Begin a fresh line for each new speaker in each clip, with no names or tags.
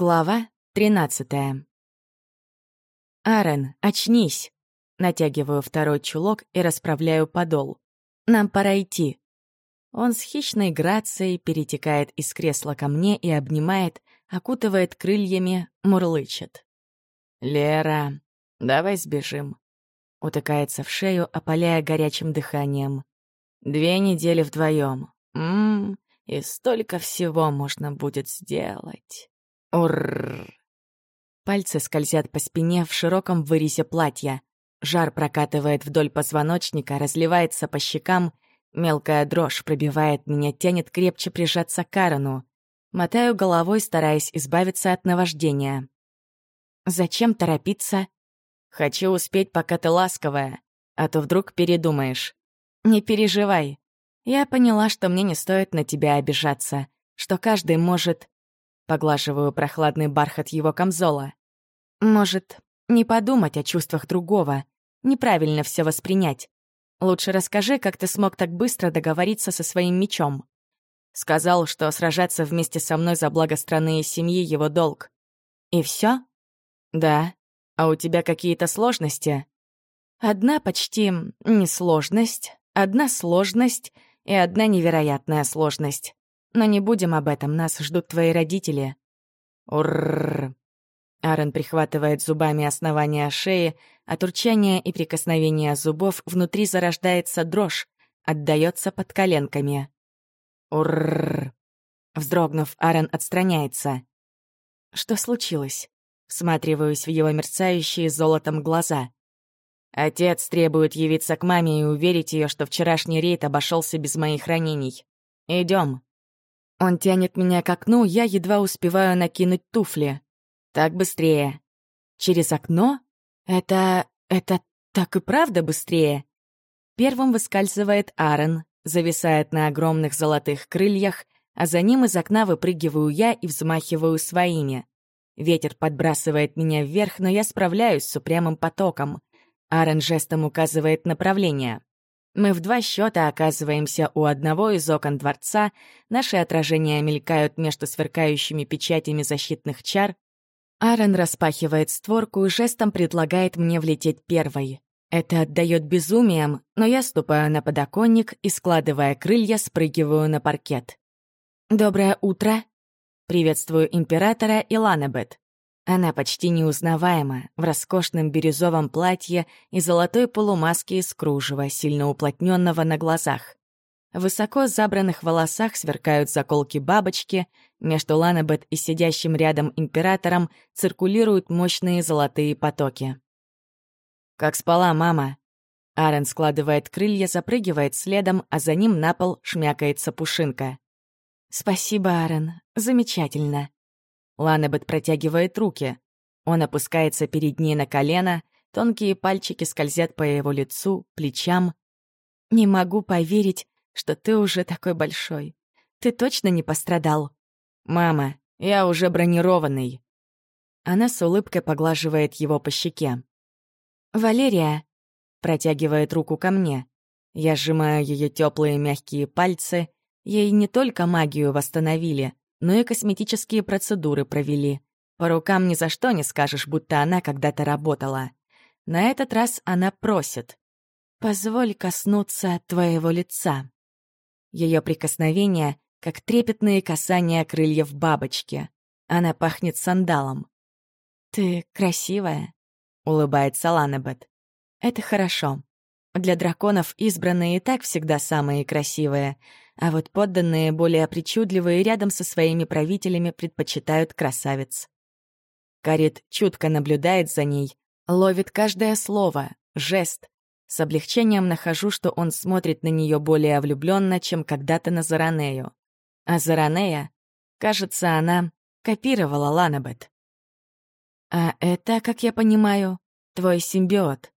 Глава 13 «Аарон, очнись!» Натягиваю второй чулок и расправляю подол. «Нам пора идти». Он с хищной грацией перетекает из кресла ко мне и обнимает, окутывает крыльями, мурлычет. «Лера, давай сбежим». Утыкается в шею, опаляя горячим дыханием. «Две недели вдвоем. Ммм, и столько всего можно будет сделать». Урррр. Пальцы скользят по спине в широком вырезе платья. Жар прокатывает вдоль позвоночника, разливается по щекам. Мелкая дрожь пробивает меня, тянет крепче прижаться к Карену. Мотаю головой, стараясь избавиться от наваждения. «Зачем торопиться?» «Хочу успеть, пока ты ласковая, а то вдруг передумаешь». «Не переживай. Я поняла, что мне не стоит на тебя обижаться, что каждый может Поглаживаю прохладный бархат его камзола. Может, не подумать о чувствах другого, неправильно все воспринять. Лучше расскажи, как ты смог так быстро договориться со своим мечом. Сказал, что сражаться вместе со мной за благо страны и семьи — его долг. И все? Да. А у тебя какие-то сложности? Одна почти не сложность, одна сложность и одна невероятная сложность. Но не будем об этом, нас ждут твои родители. Урррр. Аарон прихватывает зубами основание шеи, от урчания и прикосновения зубов внутри зарождается дрожь, отдаётся под коленками. Урррр. Вздрогнув, Аарон отстраняется. Что случилось? Всматриваюсь в его мерцающие золотом глаза. Отец требует явиться к маме и уверить ее, что вчерашний рейд обошелся без моих ранений. Идем. Он тянет меня к окну, я едва успеваю накинуть туфли. Так быстрее. Через окно? Это... это так и правда быстрее? Первым выскальзывает Аарон, зависает на огромных золотых крыльях, а за ним из окна выпрыгиваю я и взмахиваю своими. Ветер подбрасывает меня вверх, но я справляюсь с упрямым потоком. Аарон жестом указывает направление. Мы в два счета оказываемся у одного из окон дворца, наши отражения мелькают между сверкающими печатями защитных чар. Аарон распахивает створку и жестом предлагает мне влететь первой. Это отдает безумием, но я ступаю на подоконник и, складывая крылья, спрыгиваю на паркет. «Доброе утро!» Приветствую императора и Ланебет. Она почти неузнаваема, в роскошном бирюзовом платье и золотой полумаске из кружева, сильно уплотненного на глазах. В высоко забранных волосах сверкают заколки-бабочки, между Ланабет и сидящим рядом императором циркулируют мощные золотые потоки. «Как спала мама?» Арен складывает крылья, запрыгивает следом, а за ним на пол шмякается пушинка. «Спасибо, Арен, замечательно», Ланебет протягивает руки. Он опускается перед ней на колено, тонкие пальчики скользят по его лицу, плечам. «Не могу поверить, что ты уже такой большой. Ты точно не пострадал?» «Мама, я уже бронированный». Она с улыбкой поглаживает его по щеке. «Валерия», — протягивает руку ко мне. Я сжимаю ее теплые мягкие пальцы. Ей не только магию восстановили, но и косметические процедуры провели. По рукам ни за что не скажешь, будто она когда-то работала. На этот раз она просит. «Позволь коснуться твоего лица». Ее прикосновение, как трепетные касания крыльев бабочки. Она пахнет сандалом. «Ты красивая», — улыбается Ланебет. «Это хорошо. Для драконов избранные и так всегда самые красивые, а вот подданные, более причудливые, рядом со своими правителями предпочитают красавиц. Карит чутко наблюдает за ней, ловит каждое слово, жест. С облегчением нахожу, что он смотрит на нее более влюбленно, чем когда-то на Заранею. А Заранея, кажется, она копировала Ланабет. «А это, как я понимаю, твой симбиот».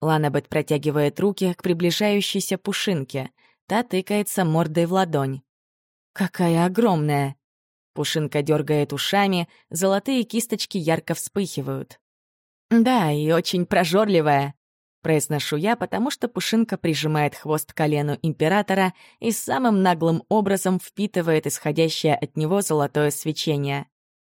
Ланабет протягивает руки к приближающейся пушинке — Та тыкается мордой в ладонь. «Какая огромная!» Пушинка дергает ушами, золотые кисточки ярко вспыхивают. «Да, и очень прожорливая», — произношу я, потому что Пушинка прижимает хвост к колену императора и самым наглым образом впитывает исходящее от него золотое свечение.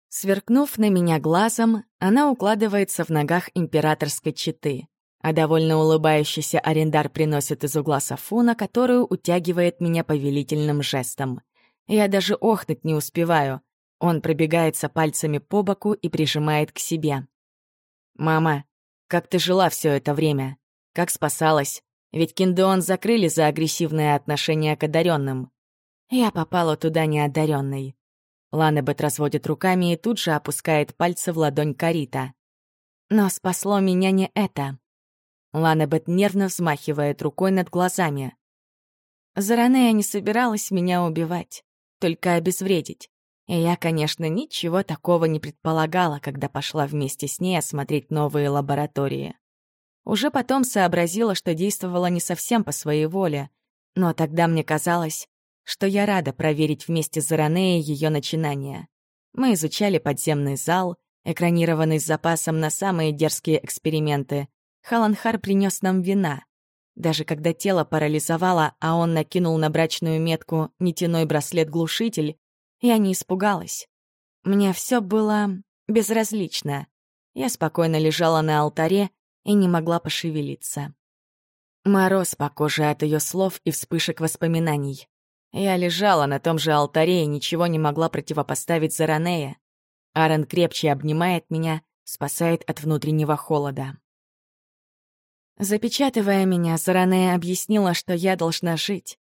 Сверкнув на меня глазом, она укладывается в ногах императорской четы, а довольно улыбающийся арендар приносит из угла Сафуна, которую утягивает меня повелительным жестом. Я даже охнуть не успеваю. Он пробегается пальцами по боку и прижимает к себе. «Мама, как ты жила все это время? Как спасалась? Ведь Киндеон закрыли за агрессивное отношение к одаренным. Я попала туда неодаренной. Ланебет разводит руками и тут же опускает пальцы в ладонь Карита. Но спасло меня не это. Ланебет нервно взмахивает рукой над глазами. Заранее не собиралась меня убивать, только обезвредить. И я, конечно, ничего такого не предполагала, когда пошла вместе с ней осмотреть новые лаборатории. Уже потом сообразила, что действовала не совсем по своей воле, но тогда мне казалось, что я рада проверить вместе с Заранеей ее начинания. Мы изучали подземный зал, экранированный с запасом на самые дерзкие эксперименты. Халанхар принес нам вина. Даже когда тело парализовало, а он накинул на брачную метку нитяной браслет-глушитель, я не испугалась. Мне все было безразлично. Я спокойно лежала на алтаре и не могла пошевелиться. Мороз по коже от ее слов и вспышек воспоминаний. Я лежала на том же алтаре и ничего не могла противопоставить Заранея. Аарон крепче обнимает меня, спасает от внутреннего холода. Запечатывая меня, Заранея объяснила, что я должна жить.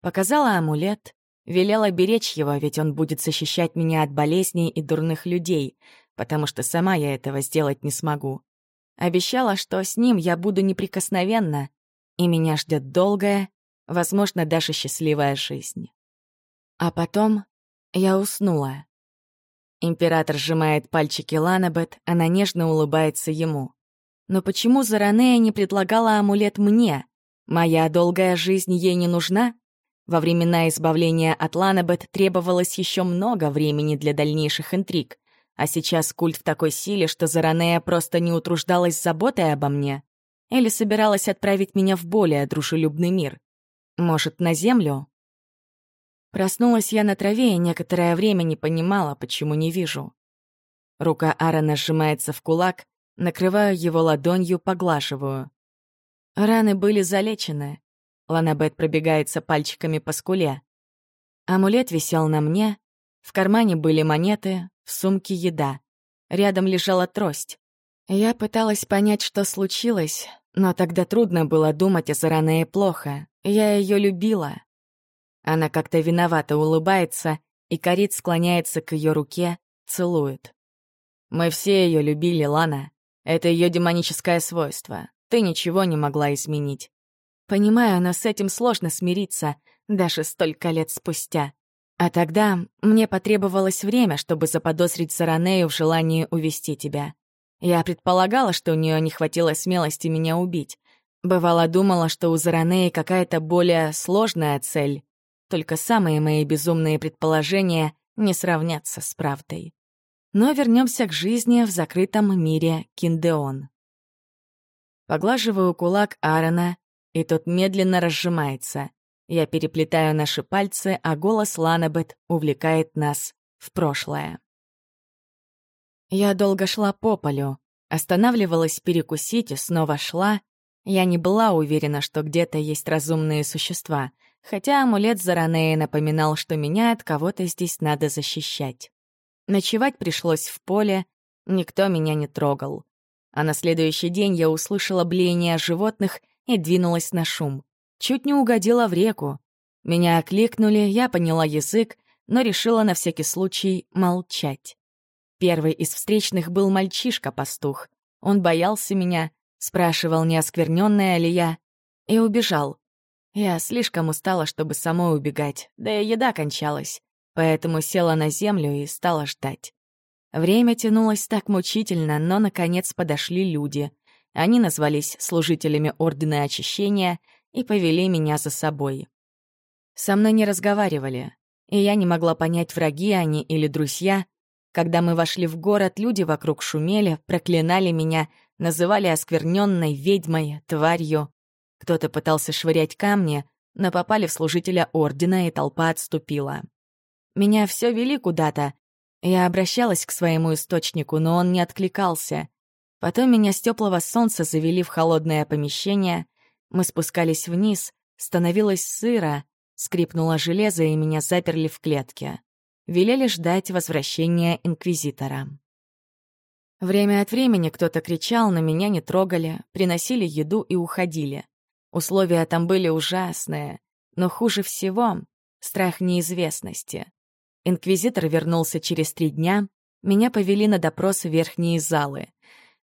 Показала амулет, Велела беречь его, ведь он будет защищать меня от болезней и дурных людей, потому что сама я этого сделать не смогу. Обещала, что с ним я буду неприкосновенна, и меня ждет долгая, возможно, даже счастливая жизнь. А потом я уснула. Император сжимает пальчики Ланабет, она нежно улыбается ему. Но почему Заранея не предлагала амулет мне? Моя долгая жизнь ей не нужна? Во времена избавления от Ланабет требовалось еще много времени для дальнейших интриг, а сейчас культ в такой силе, что Заранея просто не утруждалась заботой обо мне. Или собиралась отправить меня в более дружелюбный мир. Может, на Землю? Проснулась я на траве и некоторое время не понимала, почему не вижу. Рука Аарона сжимается в кулак, накрываю его ладонью, поглаживаю. Раны были залечены, Ланабет пробегается пальчиками по скуле. Амулет висел на мне, в кармане были монеты, в сумке еда. Рядом лежала трость. Я пыталась понять, что случилось, но тогда трудно было думать о Заранее плохо. Я ее любила. Она как-то виновато улыбается, и Карит склоняется к ее руке, целует. Мы все ее любили, Лана. Это ее демоническое свойство. Ты ничего не могла изменить. Понимаю, но с этим сложно смириться, даже столько лет спустя. А тогда мне потребовалось время, чтобы заподозрить Саранею в желании увести тебя. Я предполагала, что у нее не хватило смелости меня убить. Бывало, думала, что у Заранеи какая-то более сложная цель. Только самые мои безумные предположения не сравнятся с правдой. Но вернемся к жизни в закрытом мире Киндеон. Поглаживаю кулак Аарона, и тот медленно разжимается. Я переплетаю наши пальцы, а голос Ланабет увлекает нас в прошлое. Я долго шла по полю, останавливалась перекусить и снова шла. Я не была уверена, что где-то есть разумные существа, хотя амулет Заранея напоминал, что меня от кого-то здесь надо защищать. Ночевать пришлось в поле, никто меня не трогал. А на следующий день я услышала блеяние животных и двинулась на шум. Чуть не угодила в реку. Меня окликнули, я поняла язык, но решила на всякий случай молчать. Первый из встречных был мальчишка-пастух. Он боялся меня, спрашивал, не оскверненная ли я, и убежал. Я слишком устала, чтобы самой убегать, да и еда кончалась, поэтому села на землю и стала ждать. Время тянулось так мучительно, но, наконец, подошли люди. Они назвались служителями Ордена Очищения и повели меня за собой. Со мной не разговаривали, и я не могла понять, враги они или друзья. Когда мы вошли в город, люди вокруг шумели, проклинали меня, называли оскверненной ведьмой, тварью. Кто-то пытался швырять камни, но попали в служителя Ордена, и толпа отступила. Меня все вели куда-то. Я обращалась к своему источнику, но он не откликался. Потом меня с теплого солнца завели в холодное помещение. Мы спускались вниз, становилось сыро, скрипнуло железо, и меня заперли в клетке. Велели ждать возвращения инквизитора. Время от времени кто-то кричал, но меня не трогали, приносили еду и уходили. Условия там были ужасные, но хуже всего — страх неизвестности. Инквизитор вернулся через три дня, меня повели на допрос в верхние залы.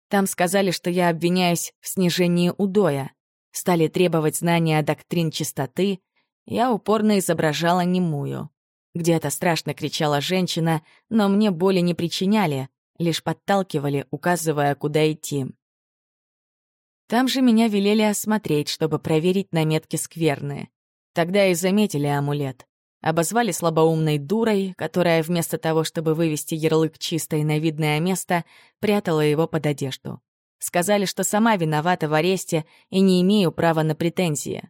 Там сказали, что я обвиняюсь в снижении удоя. Стали требовать знания доктрин чистоты. Я упорно изображала немую. Где-то страшно кричала женщина, но мне боли не причиняли, лишь подталкивали, указывая, куда идти. Там же меня велели осмотреть, чтобы проверить наметки скверные. Тогда и заметили амулет. Обозвали слабоумной дурой, которая вместо того, чтобы вывести ярлык чисто на видное место, прятала его под одежду. Сказали, что сама виновата в аресте и не имею права на претензии.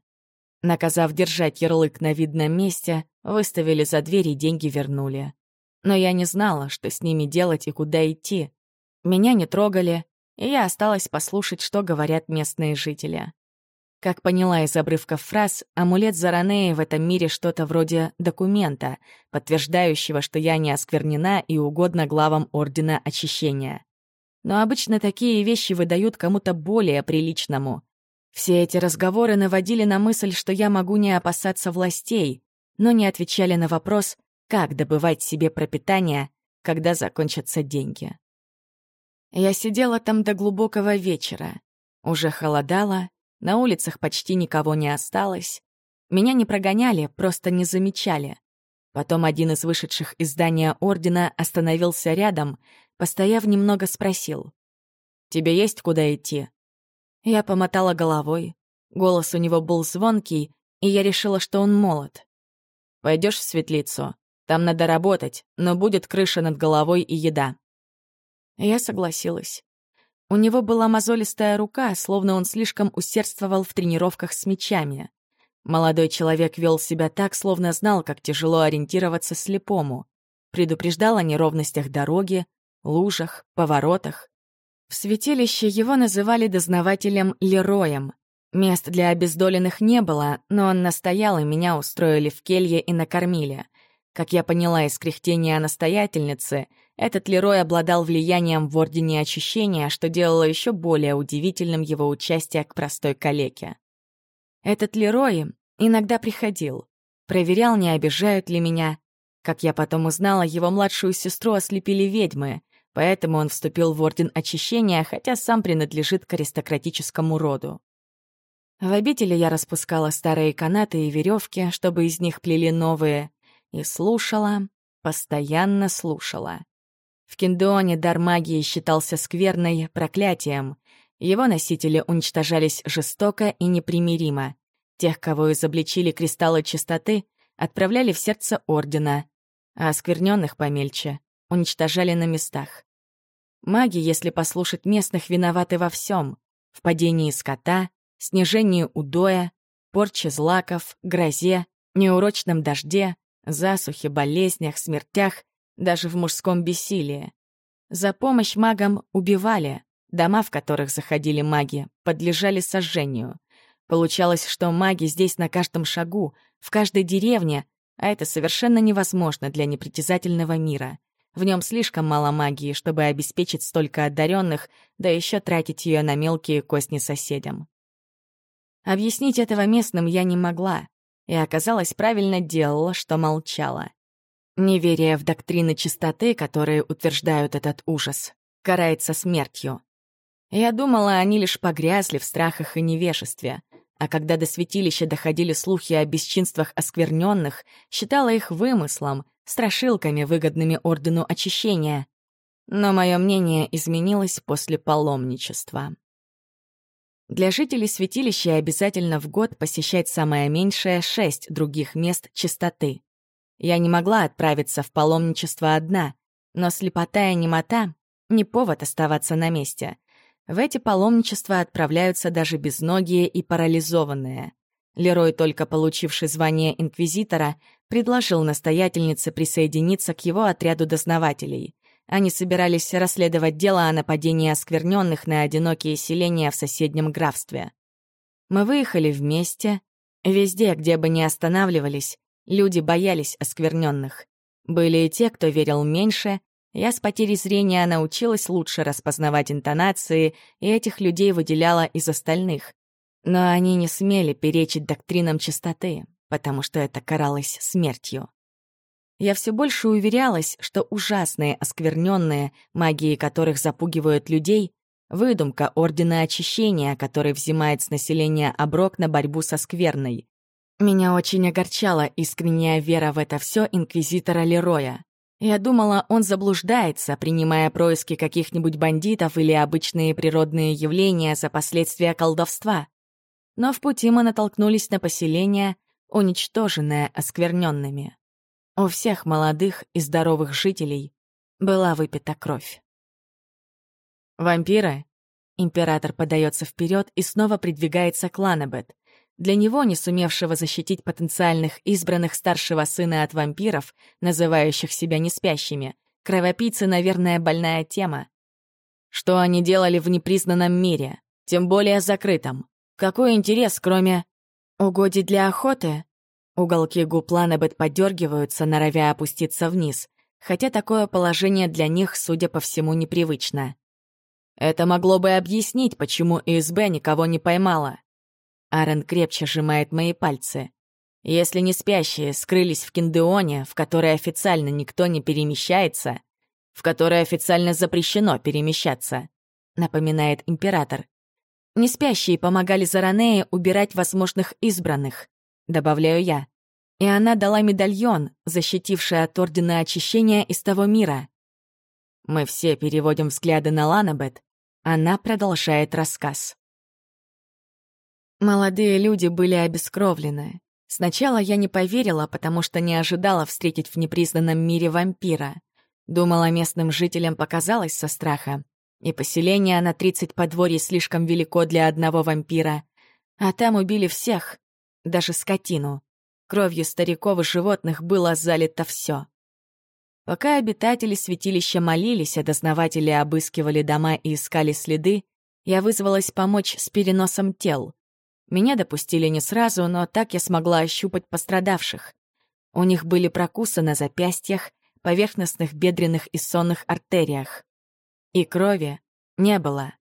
Наказав держать ярлык на видном месте, выставили за дверь и деньги вернули. Но я не знала, что с ними делать и куда идти. Меня не трогали, и я осталась послушать, что говорят местные жители. Как поняла из обрывков фраз, амулет Заранеи в этом мире что-то вроде документа, подтверждающего, что я не осквернена и угодно главам Ордена Очищения. Но обычно такие вещи выдают кому-то более приличному. Все эти разговоры наводили на мысль, что я могу не опасаться властей, но не отвечали на вопрос, как добывать себе пропитание, когда закончатся деньги. Я сидела там до глубокого вечера. Уже холодало, на улицах почти никого не осталось. Меня не прогоняли, просто не замечали. Потом один из вышедших из здания Ордена остановился рядом, постояв немного спросил. «Тебе есть куда идти?» Я помотала головой. Голос у него был звонкий, и я решила, что он молод. Пойдешь в светлицу? Там надо работать, но будет крыша над головой и еда». Я согласилась. У него была мозолистая рука, словно он слишком усердствовал в тренировках с мечами. Молодой человек вел себя так, словно знал, как тяжело ориентироваться слепому. Предупреждал о неровностях дороги, лужах, поворотах. В святилище его называли дознавателем Лероем. Мест для обездоленных не было, но он настоял, и меня устроили в келье и накормили. Как я поняла из кряхтения настоятельницы, этот Лерой обладал влиянием в Ордене Очищения, что делало еще более удивительным его участие к простой калеке. Этот Лерой иногда приходил, проверял, не обижают ли меня. Как я потом узнала, его младшую сестру ослепили ведьмы, поэтому он вступил в Орден Очищения, хотя сам принадлежит к аристократическому роду. В обители я распускала старые канаты и веревки, чтобы из них плели новые, и слушала, постоянно слушала. В Киндоне дар магии считался скверной проклятием. Его носители уничтожались жестоко и непримиримо. Тех, кого изобличили кристаллы чистоты, отправляли в сердце Ордена, а оскверненных помельче уничтожали на местах. Маги, если послушать местных, виноваты во всем: в падении скота, снижении удоя, порче злаков, грозе, неурочном дожде, засухе, болезнях, смертях даже в мужском бессилии. За помощь магам убивали, дома, в которых заходили маги, подлежали сожжению. Получалось, что маги здесь на каждом шагу, в каждой деревне, а это совершенно невозможно для непритязательного мира. В нем слишком мало магии, чтобы обеспечить столько одаренных, да еще тратить ее на мелкие косни соседям. Объяснить этого местным я не могла, и оказалось, правильно делала, что молчала. Неверие в доктрины чистоты, которые утверждают этот ужас, карается смертью. Я думала, они лишь погрязли в страхах и невежестве, а когда до святилища доходили слухи о бесчинствах оскверненных, считала их вымыслом, страшилками, выгодными Ордену Очищения. Но мое мнение изменилось после паломничества. Для жителей святилища обязательно в год посещать самое меньшее шесть других мест чистоты. Я не могла отправиться в паломничество одна, но слепота и немота — не повод оставаться на месте. В эти паломничества отправляются даже безногие и парализованные. Лерой, только получивший звание инквизитора, предложил настоятельнице присоединиться к его отряду дознавателей. Они собирались расследовать дело о нападении оскверненных на одинокие селения в соседнем графстве. Мы выехали вместе. Везде, где бы ни останавливались, люди боялись оскверненных. Были и те, кто верил меньше. Я с потерей зрения научилась лучше распознавать интонации, и этих людей выделяла из остальных. Но они не смели перечить доктринам чистоты, потому что это каралось смертью. Я все больше уверялась, что ужасные, оскверненные, магии которых запугивают людей, выдумка Ордена Очищения, который взимает с населения оброк на борьбу со скверной. Меня очень огорчала искренняя вера в это все инквизитора Лероя. Я думала, он заблуждается, принимая происки каких-нибудь бандитов или обычные природные явления за последствия колдовства. Но в пути мы натолкнулись на поселение, уничтоженное оскверненными. У всех молодых и здоровых жителей была выпита кровь. «Вампиры?» Император подается вперед и снова придвигается к Ланабет. Для него, не сумевшего защитить потенциальных избранных старшего сына от вампиров, называющих себя неспящими, кровопийцы, наверное, больная тема. Что они делали в непризнанном мире, тем более закрытом? Какой интерес, кроме угодий для охоты? Уголки губ Ланебет подергиваются, норовя опуститься вниз, хотя такое положение для них, судя по всему, непривычно. Это могло бы объяснить, почему ИСБ никого не поймала. Арен крепче сжимает мои пальцы. Если не спящие скрылись в Киндеоне, в который официально никто не перемещается, в который официально запрещено перемещаться, напоминает император. Не спящие помогали Заранее убирать возможных избранных добавляю я. И она дала медальон, защитивший от Ордена Очищения из того мира. Мы все переводим взгляды на Ланабет. Она продолжает рассказ. Молодые люди были обескровлены. Сначала я не поверила, потому что не ожидала встретить в непризнанном мире вампира. Думала, местным жителям показалось со страха. И поселение на 30 подворий слишком велико для одного вампира. А там убили всех, даже скотину. Кровью стариков и животных было залито все. Пока обитатели святилища молились, а дознаватели обыскивали дома и искали следы, я вызвалась помочь с переносом тел. Меня допустили не сразу, но так я смогла ощупать пострадавших. У них были прокусы на запястьях, поверхностных бедренных и сонных артериях. И крови не было.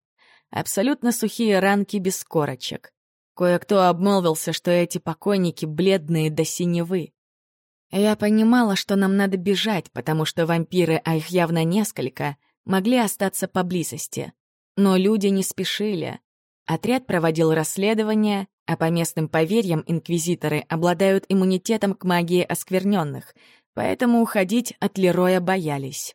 Абсолютно сухие ранки без корочек. Кое-кто обмолвился, что эти покойники бледные до синевы. Я понимала, что нам надо бежать, потому что вампиры, а их явно несколько, могли остаться поблизости. Но люди не спешили. Отряд проводил расследование, а по местным поверьям инквизиторы обладают иммунитетом к магии оскверненных, поэтому уходить от Лероя боялись.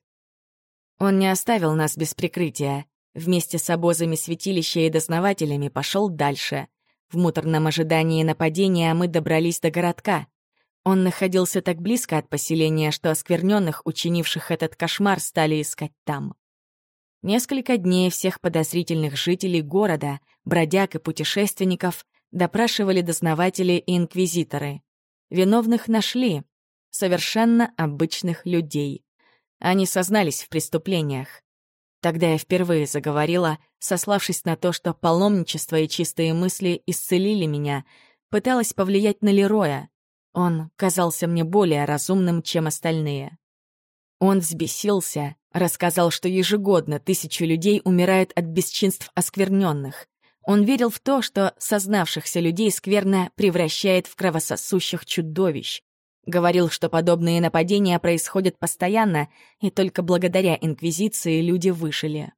Он не оставил нас без прикрытия. Вместе с обозами святилища и дознавателями пошел дальше. В муторном ожидании нападения мы добрались до городка. Он находился так близко от поселения, что оскверненных, учинивших этот кошмар, стали искать там. Несколько дней всех подозрительных жителей города, бродяг и путешественников допрашивали дознаватели и инквизиторы. Виновных нашли. Совершенно обычных людей. Они сознались в преступлениях. Тогда я впервые заговорила, сославшись на то, что паломничество и чистые мысли исцелили меня, пыталась повлиять на Лероя. Он казался мне более разумным, чем остальные. Он взбесился, рассказал, что ежегодно тысячу людей умирают от бесчинств оскверненных. Он верил в то, что сознавшихся людей скверно превращает в кровососущих чудовищ. Говорил, что подобные нападения происходят постоянно, и только благодаря Инквизиции люди выжили.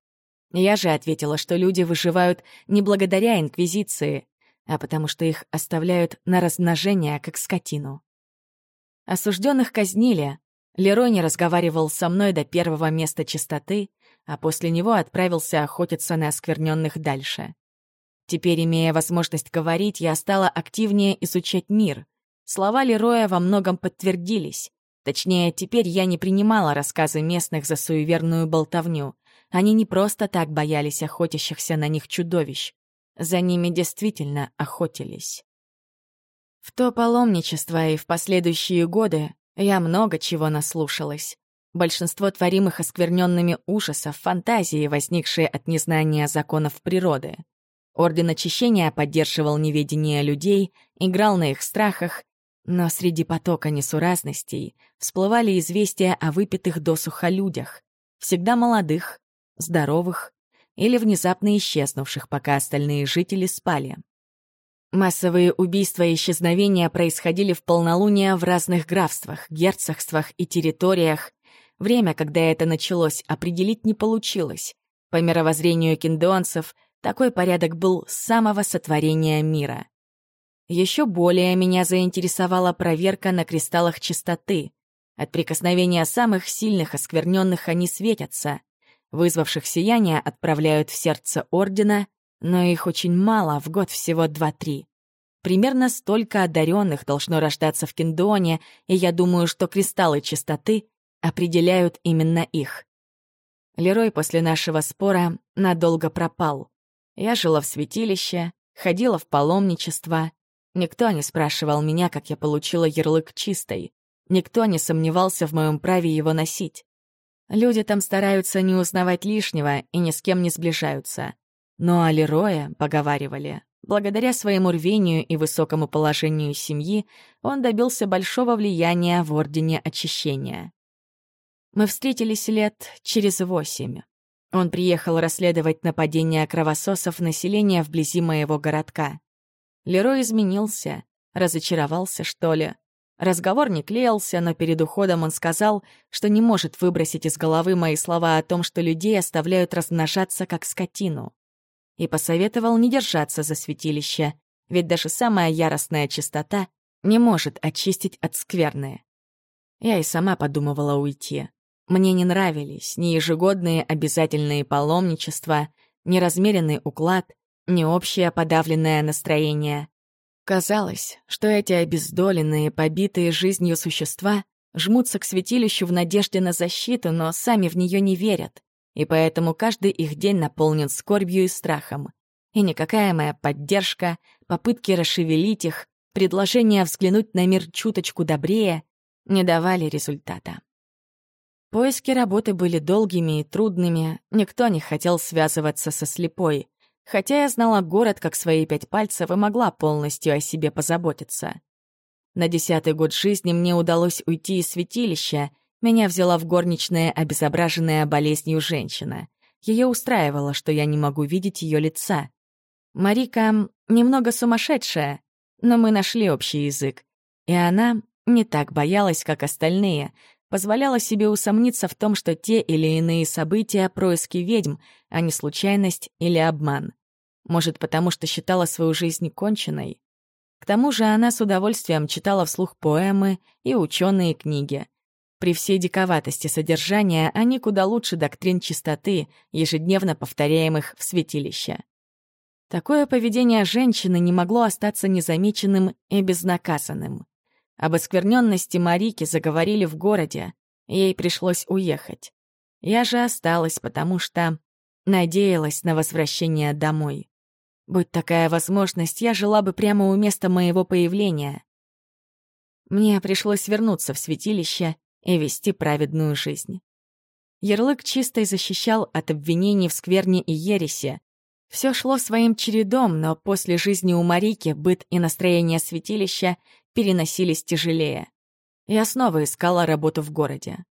Я же ответила, что люди выживают не благодаря Инквизиции, а потому что их оставляют на размножение, как скотину. Осужденных казнили. Лерой не разговаривал со мной до первого места чистоты, а после него отправился охотиться на оскверненных дальше. Теперь, имея возможность говорить, я стала активнее изучать мир — Слова Лероя во многом подтвердились. Точнее, теперь я не принимала рассказы местных за суеверную болтовню. Они не просто так боялись охотящихся на них чудовищ. За ними действительно охотились. В то паломничество и в последующие годы я много чего наслушалась. Большинство творимых оскверненными ужасов, фантазии, возникшие от незнания законов природы. Орден Очищения поддерживал неведение людей, играл на их страхах, но среди потока несуразностей всплывали известия о выпитых досуха людях, всегда молодых, здоровых или внезапно исчезнувших, пока остальные жители спали. Массовые убийства и исчезновения происходили в полнолуние в разных графствах, герцогствах и территориях. Время, когда это началось, определить не получилось. По мировоззрению киндонцев, такой порядок был с самого сотворения мира. Еще более меня заинтересовала проверка на кристаллах чистоты. От прикосновения самых сильных оскверненных они светятся. Вызвавших сияние отправляют в сердце Ордена, но их очень мало, в год всего два-три. Примерно столько одаренных должно рождаться в Киндоне, и я думаю, что кристаллы чистоты определяют именно их. Лерой после нашего спора надолго пропал. Я жила в святилище, ходила в паломничество. Никто не спрашивал меня, как я получила ярлык чистой. Никто не сомневался в моем праве его носить. Люди там стараются не узнавать лишнего и ни с кем не сближаются. Но о Лерое поговаривали. Благодаря своему рвению и высокому положению семьи он добился большого влияния в Ордене Очищения. Мы встретились лет через восемь. Он приехал расследовать нападение кровососов населения вблизи моего городка. Лерой изменился, разочаровался, что ли. Разговор не клеился, но перед уходом он сказал, что не может выбросить из головы мои слова о том, что людей оставляют размножаться как скотину. И посоветовал не держаться за святилище, ведь даже самая яростная чистота не может очистить от скверны. Я и сама подумывала уйти. Мне не нравились ни ежегодные обязательные паломничества, ни размеренный уклад, ни общее подавленное настроение. Казалось, что эти обездоленные, побитые жизнью существа жмутся к святилищу в надежде на защиту, но сами в нее не верят, и поэтому каждый их день наполнен скорбью и страхом. И никакая моя поддержка, попытки расшевелить их, предложения взглянуть на мир чуточку добрее не давали результата. Поиски работы были долгими и трудными, никто не хотел связываться со слепой, хотя я знала город как свои пять пальцев и могла полностью о себе позаботиться. На десятый год жизни мне удалось уйти из святилища, меня взяла в горничная обезображенная болезнью женщина. Ее устраивало, что я не могу видеть ее лица. Марика немного сумасшедшая, но мы нашли общий язык. И она не так боялась, как остальные, позволяла себе усомниться в том, что те или иные события — происки ведьм, а не случайность или обман. Может, потому что считала свою жизнь конченной? К тому же она с удовольствием читала вслух поэмы и ученые книги. При всей диковатости содержания они куда лучше доктрин чистоты, ежедневно повторяемых в святилище. Такое поведение женщины не могло остаться незамеченным и безнаказанным. Об оскверненности Марики заговорили в городе, ей пришлось уехать. Я же осталась, потому что надеялась на возвращение домой. Будь такая возможность, я жила бы прямо у места моего появления. Мне пришлось вернуться в святилище и вести праведную жизнь. Ярлык чистой защищал от обвинений в скверне и ересе. Все шло своим чередом, но после жизни у Марики быт и настроение святилища переносились тяжелее. Я снова искала работу в городе.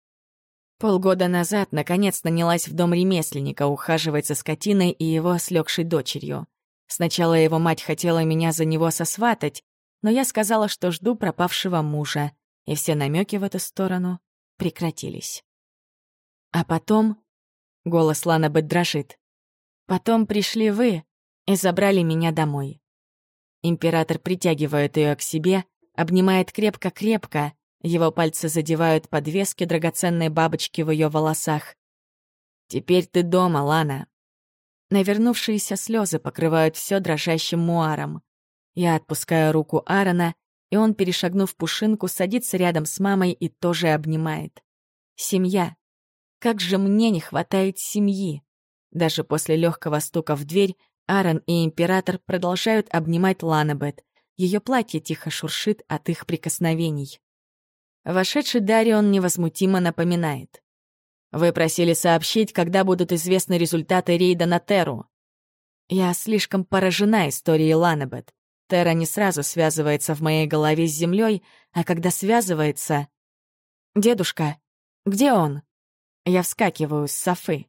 Полгода назад, наконец, нанялась в дом ремесленника ухаживать за скотиной и его слегшей дочерью. Сначала его мать хотела меня за него сосватать, но я сказала, что жду пропавшего мужа, и все намеки в эту сторону прекратились. А потом... Голос Ланабет дрожит. Потом пришли вы и забрали меня домой. Император притягивает ее к себе, обнимает крепко-крепко, его пальцы задевают подвески драгоценной бабочки в ее волосах. «Теперь ты дома, Лана». Навернувшиеся слезы покрывают все дрожащим муаром. Я отпускаю руку Аарона, и он, перешагнув пушинку, садится рядом с мамой и тоже обнимает. Семья. Как же мне не хватает семьи. Даже после легкого стука в дверь Аарон и Император продолжают обнимать Ланабет, Ее платье тихо шуршит от их прикосновений. Вошедший Дарион невозмутимо напоминает. «Вы просили сообщить, когда будут известны результаты рейда на Терру». Я слишком поражена историей Ланебет. Терра не сразу связывается в моей голове с землей, а когда связывается... «Дедушка, где он?» Я вскакиваю с Софы.